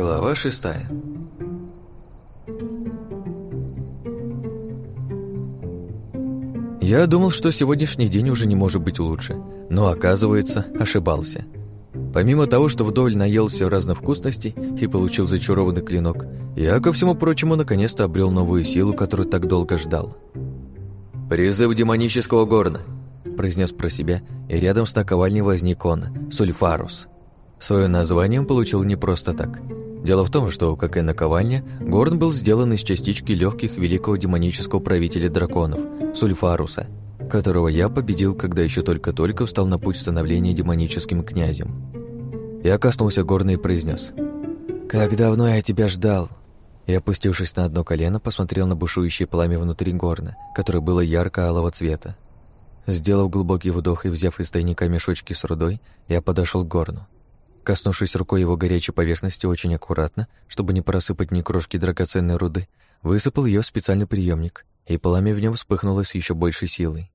Глава шестая Я думал, что сегодняшний день уже не может быть лучше, но, оказывается, ошибался. Помимо того, что вдоволь наелся разных вкусностей и получил зачарованный клинок, я, ко всему прочему, наконец-то обрел новую силу, которую так долго ждал. «Призыв демонического горна», – произнес про себя, и рядом с наковальней возник он, Сульфарус. Свое название он получил не просто так. Дело в том, что, как и наковальня, горн был сделан из частички легких великого демонического правителя драконов, Сульфаруса, которого я победил, когда еще только-только встал на путь становления демоническим князем. Я коснулся горна и произнес. «Как давно я тебя ждал!» И, опустившись на одно колено, посмотрел на бушующее пламя внутри горна, которое было ярко-алого цвета. Сделав глубокий вдох и взяв из тайника мешочки с рудой, я подошел к горну. Коснувшись рукой его горячей поверхности очень аккуратно, чтобы не просыпать ни крошки драгоценной руды, высыпал ее в специальный приемник, и пламя в нем вспыхнуло с еще большей силой.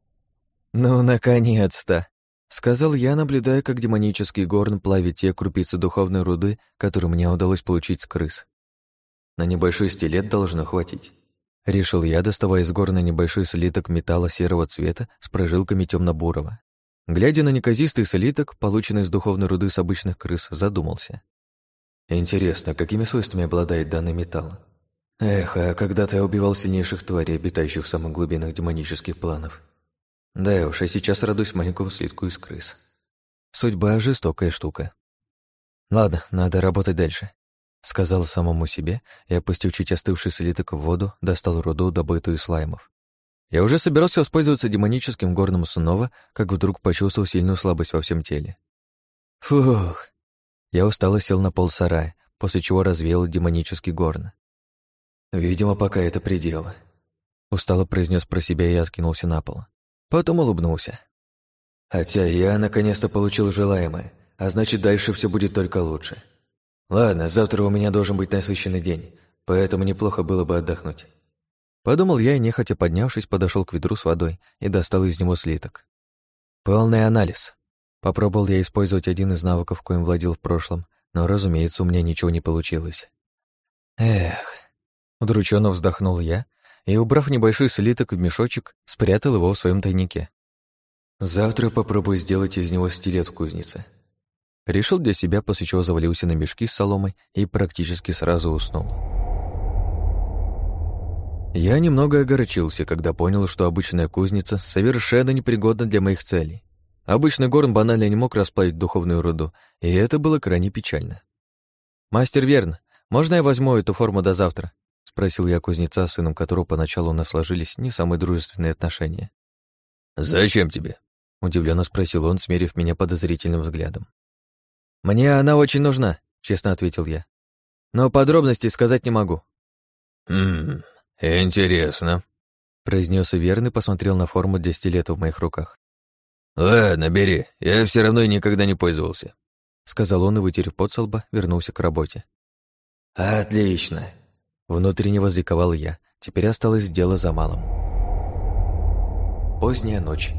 «Ну, наконец-то!» — сказал я, наблюдая, как демонический горн плавит те крупицы духовной руды, которые мне удалось получить с крыс. На небольшой стилет должно хватить. Решил я, доставая из горна небольшой слиток металла серого цвета с прожилками темно-бурого. Глядя на неказистый слиток, полученный из духовной руды с обычных крыс, задумался. Интересно, какими свойствами обладает данный металл? Эх, а когда-то я убивал сильнейших тварей, обитающих в самых глубинах демонических планов. Да уж, а сейчас радуюсь маленькому слитку из крыс. Судьба — жестокая штука. Ладно, надо работать дальше. Сказал самому себе и, опустив чуть остывший слиток в воду, достал руду, добытую из слаймов. Я уже собирался воспользоваться демоническим горным снова, как вдруг почувствовал сильную слабость во всем теле. Фух! Я устало сел на пол сарая, после чего развеял демонический горн. Видимо, пока это предел. Устало произнес про себя и откинулся на пол. Потом улыбнулся. Хотя я наконец-то получил желаемое, а значит, дальше все будет только лучше. Ладно, завтра у меня должен быть насыщенный день, поэтому неплохо было бы отдохнуть. Подумал я и, нехотя поднявшись, подошел к ведру с водой и достал из него слиток. Полный анализ. Попробовал я использовать один из навыков, коим владел в прошлом, но, разумеется, у меня ничего не получилось. Эх. Удрученно вздохнул я и, убрав небольшой слиток в мешочек, спрятал его в своем тайнике. «Завтра попробую сделать из него стилет в кузнице». Решил для себя, после чего завалился на мешки с соломой и практически сразу уснул. Я немного огорчился, когда понял, что обычная кузница совершенно непригодна для моих целей. Обычный горн банально не мог расплавить духовную руду, и это было крайне печально. «Мастер Верн, можно я возьму эту форму до завтра?» — спросил я кузнеца, сыном которого поначалу у нас сложились не самые дружественные отношения. «Зачем тебе?» — удивленно спросил он, смерив меня подозрительным взглядом. «Мне она очень нужна», — честно ответил я. «Но подробностей сказать не могу». «Хм, интересно», — произнес и верный посмотрел на форму для стилета в моих руках. «Ладно, бери, я все равно никогда не пользовался», — сказал он и, вытерев пот со лба, вернулся к работе. «Отлично», Внутренне возликовал я. Теперь осталось дело за малым. Поздняя ночь.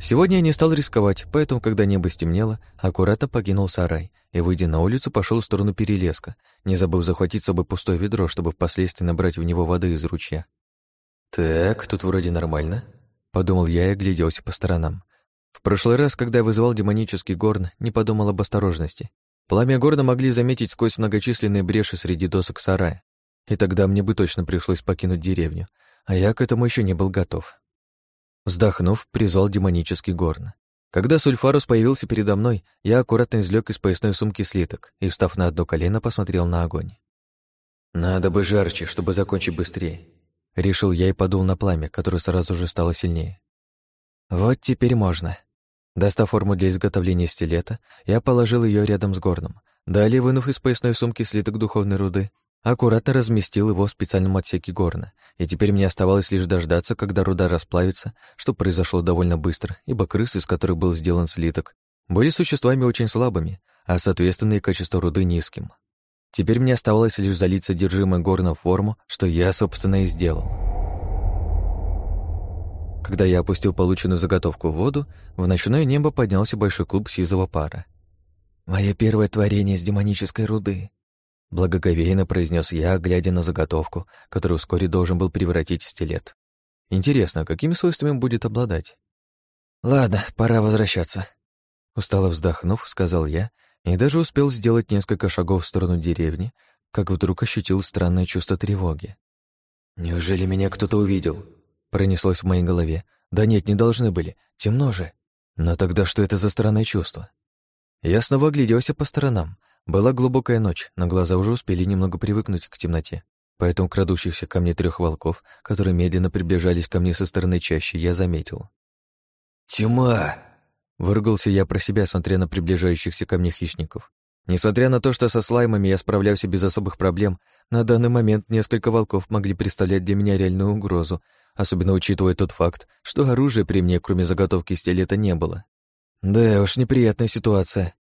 Сегодня я не стал рисковать, поэтому, когда небо стемнело, аккуратно покинул сарай и, выйдя на улицу, пошел в сторону перелеска, не забыв захватить с собой пустое ведро, чтобы впоследствии набрать в него воды из ручья. «Так, тут вроде нормально», — подумал я и огляделся по сторонам. В прошлый раз, когда я вызывал демонический горн, не подумал об осторожности. Пламя горна могли заметить сквозь многочисленные бреши среди досок сарая, и тогда мне бы точно пришлось покинуть деревню, а я к этому еще не был готов. Вздохнув, призвал демонический горн. Когда Сульфарус появился передо мной, я аккуратно извлек из поясной сумки слиток и, встав на одно колено, посмотрел на огонь. «Надо бы жарче, чтобы закончить быстрее», — решил я и подул на пламя, которое сразу же стало сильнее. «Вот теперь можно», Достав форму для изготовления стилета, я положил ее рядом с горном. Далее, вынув из поясной сумки слиток духовной руды, аккуратно разместил его в специальном отсеке горна, и теперь мне оставалось лишь дождаться, когда руда расплавится, что произошло довольно быстро, ибо крысы, из которых был сделан слиток, были существами очень слабыми, а соответственно и качество руды низким. Теперь мне оставалось лишь залить содержимое горна в форму, что я, собственно, и сделал. Когда я опустил полученную заготовку в воду, в ночное небо поднялся большой клуб сизого пара. Мое первое творение с демонической руды», — благоговейно произнес я, глядя на заготовку, которую вскоре должен был превратить в стилет. Интересно, какими свойствами будет обладать? «Ладно, пора возвращаться», — устало вздохнув, сказал я, и даже успел сделать несколько шагов в сторону деревни, как вдруг ощутил странное чувство тревоги. «Неужели меня кто-то увидел?» Пронеслось в моей голове. «Да нет, не должны были. Темно же. Но тогда что это за странное чувство?» Я снова огляделся по сторонам. Была глубокая ночь, но глаза уже успели немного привыкнуть к темноте. Поэтому крадущихся ко мне трех волков, которые медленно приближались ко мне со стороны чаще, я заметил. «Тьма!» Выругался я про себя, смотря на приближающихся ко мне хищников. Несмотря на то, что со слаймами я справлялся без особых проблем, на данный момент несколько волков могли представлять для меня реальную угрозу, особенно учитывая тот факт, что оружия при мне, кроме заготовки стилета, не было. Да уж, неприятная ситуация.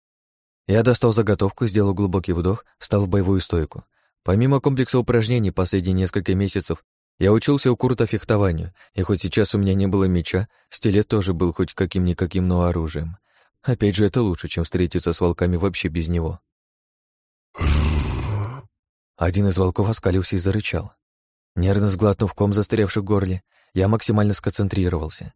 Я достал заготовку, сделал глубокий вдох, встал в боевую стойку. Помимо комплекса упражнений последние несколько месяцев, я учился у Курта фехтованию, и хоть сейчас у меня не было меча, стилет тоже был хоть каким-никаким, но оружием. Опять же, это лучше, чем встретиться с волками вообще без него. Один из волков оскалился и зарычал. Нервно сглотнув ком, застрявший в горле, я максимально сконцентрировался.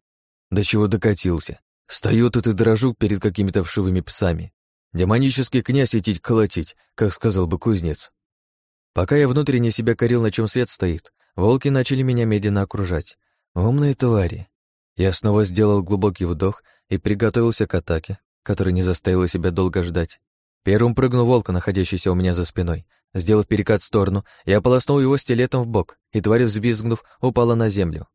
До чего докатился. Стою тут и дрожу перед какими-то вшивыми псами. Демонический князь идти колотить, как сказал бы кузнец. Пока я внутренне себя корил, на чем свет стоит, волки начали меня медленно окружать. Умные твари. Я снова сделал глубокий вдох и приготовился к атаке, которая не заставила себя долго ждать. Первым прыгнул волк, находящийся у меня за спиной. Сделав перекат в сторону, я ополоснул его стилетом в бок, и тварь, взвизгнув, упала на землю.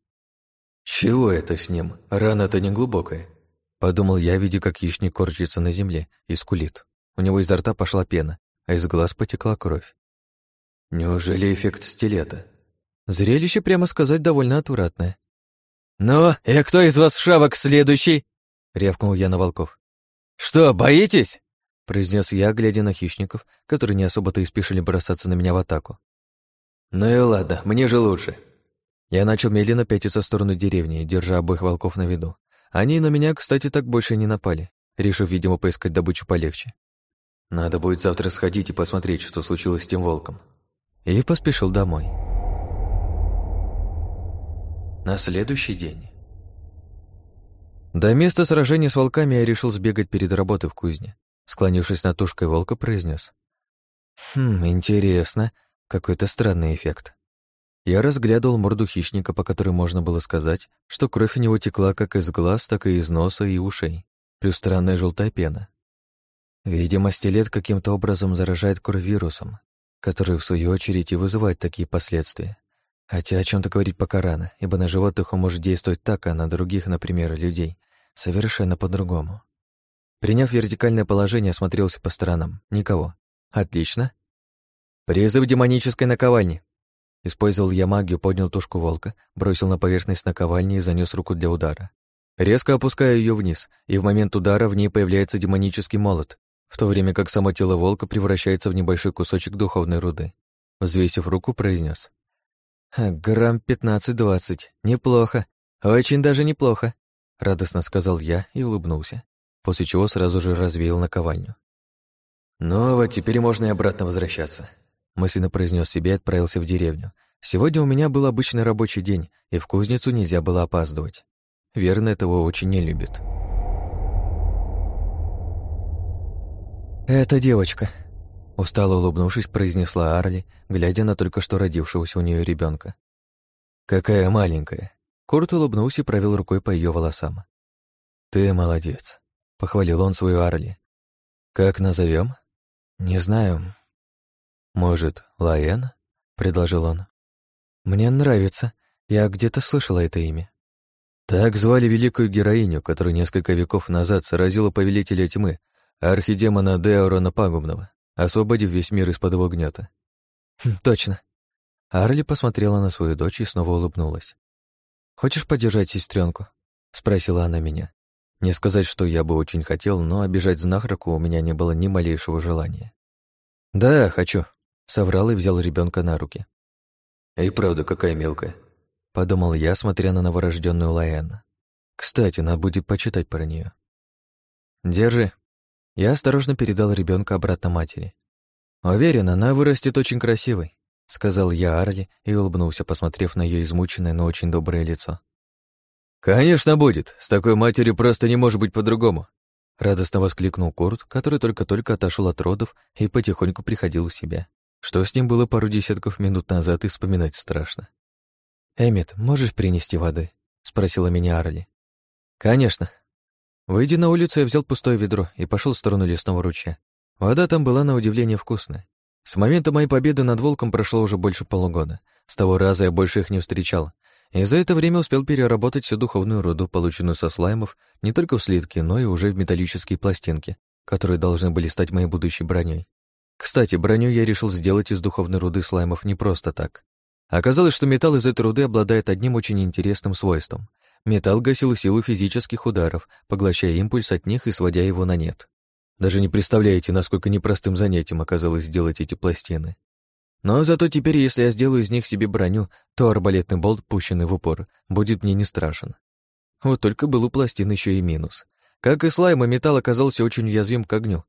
«Чего это с ним? Рана-то не глубокая», — подумал я, видя, как хищник корчится на земле и скулит. У него изо рта пошла пена, а из глаз потекла кровь. «Неужели эффект стилета?» Зрелище, прямо сказать, довольно отвратное. «Ну, и кто из вас шавок следующий?» — рявкнул я на волков. «Что, боитесь?» — произнес я, глядя на хищников, которые не особо-то и спешили бросаться на меня в атаку. «Ну и ладно, мне же лучше». Я начал медленно пятиться в сторону деревни, держа обоих волков на виду. Они на меня, кстати, так больше не напали, решив, видимо, поискать добычу полегче. Надо будет завтра сходить и посмотреть, что случилось с тем волком. И поспешил домой. На следующий день. До места сражения с волками я решил сбегать перед работой в кузне. Склонившись над тушкой волка, произнес: «Хм, интересно. Какой-то странный эффект». Я разглядывал морду хищника, по которой можно было сказать, что кровь у него текла как из глаз, так и из носа и ушей, плюс странная желтая пена. Видимо, стилет каким-то образом заражает кровь вирусом, который, в свою очередь, и вызывает такие последствия. Хотя о чем то говорить пока рано, ибо на животных он может действовать так, а на других, например, людей, совершенно по-другому. Приняв вертикальное положение, осмотрелся по сторонам. Никого. Отлично. Призыв демонической наковальни. Использовал я магию, поднял тушку волка, бросил на поверхность наковальни и занес руку для удара. Резко опускаю ее вниз, и в момент удара в ней появляется демонический молот, в то время как само тело волка превращается в небольшой кусочек духовной руды. Взвесив руку, произнес: «Грамм пятнадцать-двадцать. Неплохо. Очень даже неплохо», — радостно сказал я и улыбнулся, после чего сразу же развеял наковальню. «Ну, вот теперь можно и обратно возвращаться», — мысленно произнес себе и отправился в деревню. Сегодня у меня был обычный рабочий день, и в кузницу нельзя было опаздывать. Верно, этого очень не любит. «Это девочка», Устало улыбнувшись, произнесла Арли, глядя на только что родившегося у нее ребенка. «Какая маленькая!» Курт улыбнулся и провел рукой по ее волосам. «Ты молодец», — похвалил он свою Арли. «Как назовем? «Не знаю». «Может, Лаэн?» — предложил он. «Мне нравится. Я где-то слышала это имя». Так звали великую героиню, которую несколько веков назад сразила повелителя тьмы, архидемона Деорона Пагубного освободив весь мир из-под его гнета. Хм, «Точно». Арли посмотрела на свою дочь и снова улыбнулась. «Хочешь поддержать сестренку? спросила она меня. Не сказать, что я бы очень хотел, но обижать знахарку у меня не было ни малейшего желания. «Да, хочу», — соврал и взял ребенка на руки. «И правда, какая мелкая», — подумал я, смотря на новорожденную Лаэна. «Кстати, надо будет почитать про нее. «Держи», Я осторожно передал ребенка обратно матери. «Уверен, она вырастет очень красивой», — сказал я Арли и улыбнулся, посмотрев на ее измученное, но очень доброе лицо. «Конечно будет. С такой матерью просто не может быть по-другому», — радостно воскликнул Курт, который только-только отошел от родов и потихоньку приходил в себя. Что с ним было пару десятков минут назад, и вспоминать страшно. «Эммит, можешь принести воды?» — спросила меня Арли. «Конечно». Выйдя на улицу, я взял пустое ведро и пошел в сторону лесного ручья. Вода там была на удивление вкусная. С момента моей победы над волком прошло уже больше полугода. С того раза я больше их не встречал. И за это время успел переработать всю духовную руду, полученную со слаймов, не только в слитки, но и уже в металлические пластинки, которые должны были стать моей будущей броней. Кстати, броню я решил сделать из духовной руды слаймов не просто так. Оказалось, что металл из этой руды обладает одним очень интересным свойством. Металл гасил силу физических ударов, поглощая импульс от них и сводя его на нет. Даже не представляете, насколько непростым занятием оказалось сделать эти пластины. Но зато теперь, если я сделаю из них себе броню, то арбалетный болт, пущенный в упор, будет мне не страшен. Вот только был у пластин еще и минус. Как и слайма, металл оказался очень уязвим к огню.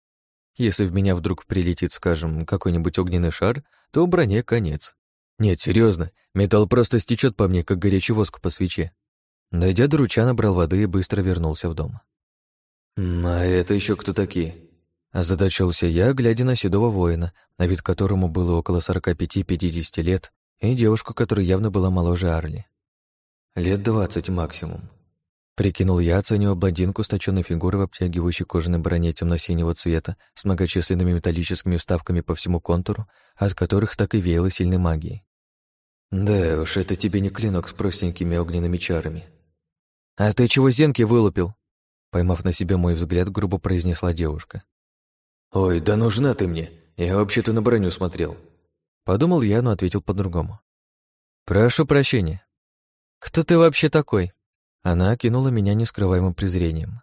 Если в меня вдруг прилетит, скажем, какой-нибудь огненный шар, то броне конец. Нет, серьезно, металл просто стечет по мне, как горячий воск по свече. Дойдя до руча, набрал воды и быстро вернулся в дом. «А это еще кто такие?» Озадачился я, глядя на седого воина, на вид которому было около 45-50 лет, и девушку, которая явно была моложе Арли. Лет двадцать максимум. Прикинул я, оценивая блондинку с точенной фигурой в обтягивающей кожаной броне темно-синего цвета с многочисленными металлическими вставками по всему контуру, от которых так и веяло сильной магией. «Да уж, это тебе не клинок с простенькими огненными чарами». «А ты чего зенки вылупил?» Поймав на себя мой взгляд, грубо произнесла девушка. «Ой, да нужна ты мне. Я вообще-то на броню смотрел». Подумал я, но ответил по-другому. «Прошу прощения. Кто ты вообще такой?» Она окинула меня нескрываемым презрением.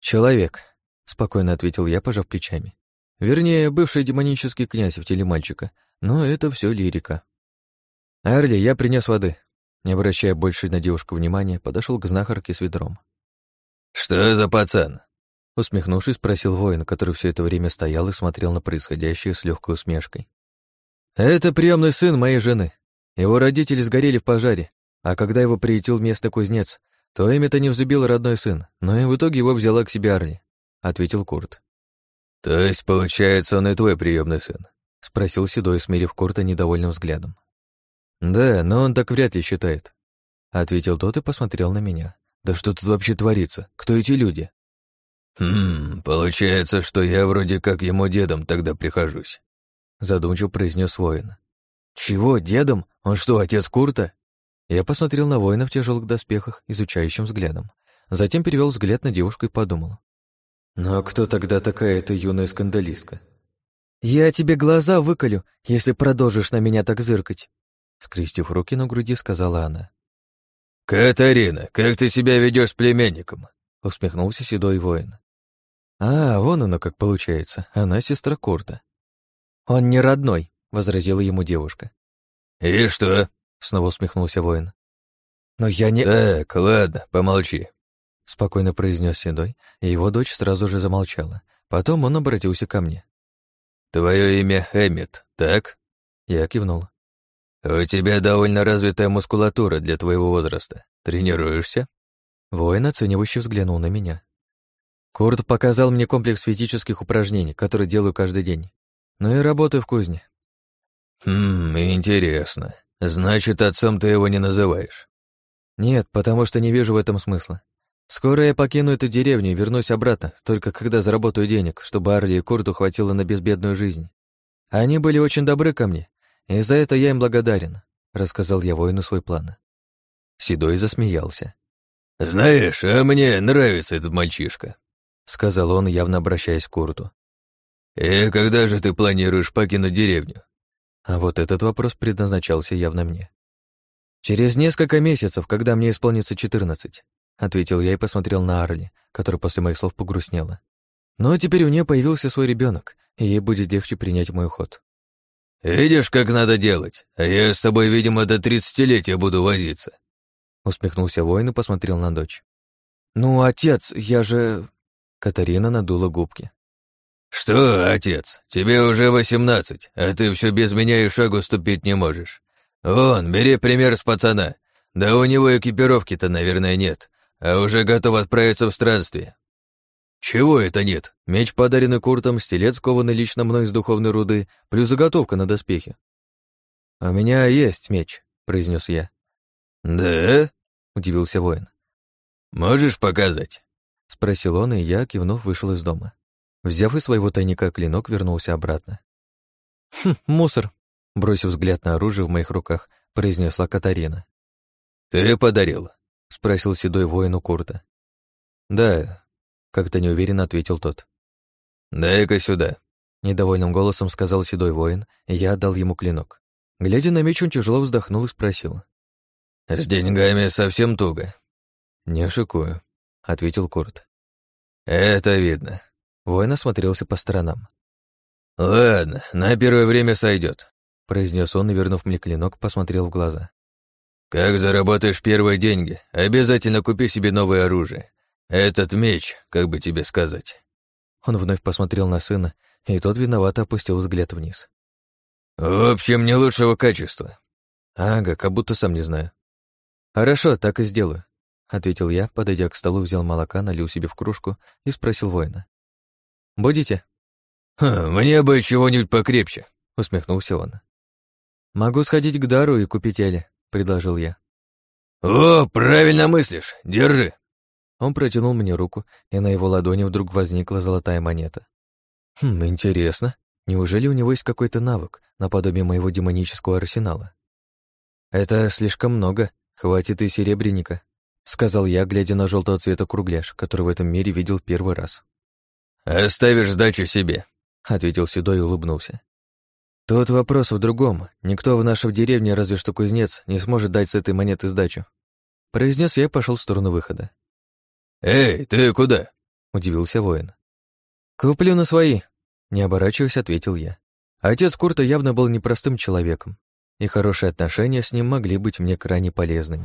«Человек», — спокойно ответил я, пожав плечами. Вернее, бывший демонический князь в теле мальчика, но это все лирика. «Арли, я принес воды», не обращая больше на девушку внимания, подошел к знахарке с ведром. «Что за пацан?» Усмехнувшись, спросил воин, который все это время стоял и смотрел на происходящее с легкой усмешкой. «Это приемный сын моей жены. Его родители сгорели в пожаре, а когда его приютил местный кузнец, то Эмита не взлюбил родной сын, но и в итоге его взяла к себе Арли», — ответил Курт. «То есть, получается, он и твой приемный сын?» — спросил Седой, смирив Курта недовольным взглядом. «Да, но он так вряд ли считает», — ответил тот и посмотрел на меня. «Да что тут вообще творится? Кто эти люди?» «Хм, получается, что я вроде как ему дедом тогда прихожусь», — задумчиво произнес воин. «Чего, дедом? Он что, отец Курта?» Я посмотрел на воина в тяжелых доспехах, изучающим взглядом. Затем перевел взгляд на девушку и подумал. «Ну а кто тогда такая эта юная скандалистка?» «Я тебе глаза выколю, если продолжишь на меня так зыркать», скрестив руки на груди, сказала она. «Катарина, как ты себя ведешь с племянником?» усмехнулся седой воин. «А, вон оно как получается, она сестра Курта». «Он не родной», — возразила ему девушка. «И что?» Снова усмехнулся воин. «Но я не...» «Так, ладно, помолчи», — спокойно произнес Седой, и его дочь сразу же замолчала. Потом он обратился ко мне. «Твое имя Эммет, так?» Я кивнул. «У тебя довольно развитая мускулатура для твоего возраста. Тренируешься?» Воин оценивающе взглянул на меня. Курт показал мне комплекс физических упражнений, которые делаю каждый день. Ну и работаю в кузне. «Хм, интересно. Значит, отцом ты его не называешь? Нет, потому что не вижу в этом смысла. Скоро я покину эту деревню и вернусь обратно, только когда заработаю денег, чтобы Арли и Курту хватило на безбедную жизнь. Они были очень добры ко мне, и за это я им благодарен, рассказал я воину свой план. Седой засмеялся. «Знаешь, а мне нравится этот мальчишка», — сказал он, явно обращаясь к Курту. «И когда же ты планируешь покинуть деревню?» А вот этот вопрос предназначался явно мне. «Через несколько месяцев, когда мне исполнится четырнадцать», ответил я и посмотрел на Арли, которая после моих слов погрустнела. Но теперь у нее появился свой ребенок, и ей будет легче принять мой уход. «Видишь, как надо делать, а я с тобой, видимо, до тридцатилетия буду возиться», усмехнулся воин и посмотрел на дочь. «Ну, отец, я же...» Катарина надула губки. «Что, отец, тебе уже восемнадцать, а ты все без меня и шагу ступить не можешь. Вон, бери пример с пацана. Да у него экипировки-то, наверное, нет, а уже готов отправиться в странствие». «Чего это нет? Меч, подаренный Куртом, стилет, скованный лично мной из духовной руды, плюс заготовка на доспехи». «У меня есть меч», — произнес я. «Да?» — удивился воин. «Можешь показать?» — спросил он, и я, кивнув, вышел из дома. Взяв из своего тайника клинок, вернулся обратно. «Хм, мусор!» — бросив взгляд на оружие в моих руках, произнесла Катарина. «Ты подарила?» — спросил седой воин у Курта. «Да», — как-то неуверенно ответил тот. «Дай-ка сюда», — недовольным голосом сказал седой воин, и я отдал ему клинок. Глядя на меч, он тяжело вздохнул и спросил. «С деньгами совсем туго». «Не шикую», — ответил Курт. «Это видно». Воин осмотрелся по сторонам. «Ладно, на первое время сойдет, произнес он и, вернув мне клинок, посмотрел в глаза. «Как заработаешь первые деньги, обязательно купи себе новое оружие. Этот меч, как бы тебе сказать». Он вновь посмотрел на сына, и тот виновато опустил взгляд вниз. «В общем, не лучшего качества». «Ага, как будто сам не знаю». «Хорошо, так и сделаю», — ответил я, подойдя к столу, взял молока, налил себе в кружку и спросил воина. «Будете?» «Хм, «Мне бы чего-нибудь покрепче», — усмехнулся он. «Могу сходить к Дару и купить Эле», — предложил я. «О, правильно мыслишь, держи». Он протянул мне руку, и на его ладони вдруг возникла золотая монета. Хм, интересно. Неужели у него есть какой-то навык, наподобие моего демонического арсенала? Это слишком много, хватит и серебряника, сказал я, глядя на желтого цвета кругляш, который в этом мире видел первый раз. «Оставишь сдачу себе», — ответил Седой и улыбнулся. «Тут вопрос в другом. Никто в нашей деревне, разве что кузнец, не сможет дать с этой монеты сдачу». Произнес я и пошел в сторону выхода. «Эй, ты куда?» — удивился воин. «Куплю на свои», — не оборачиваясь, ответил я. Отец Курта явно был непростым человеком, и хорошие отношения с ним могли быть мне крайне полезными.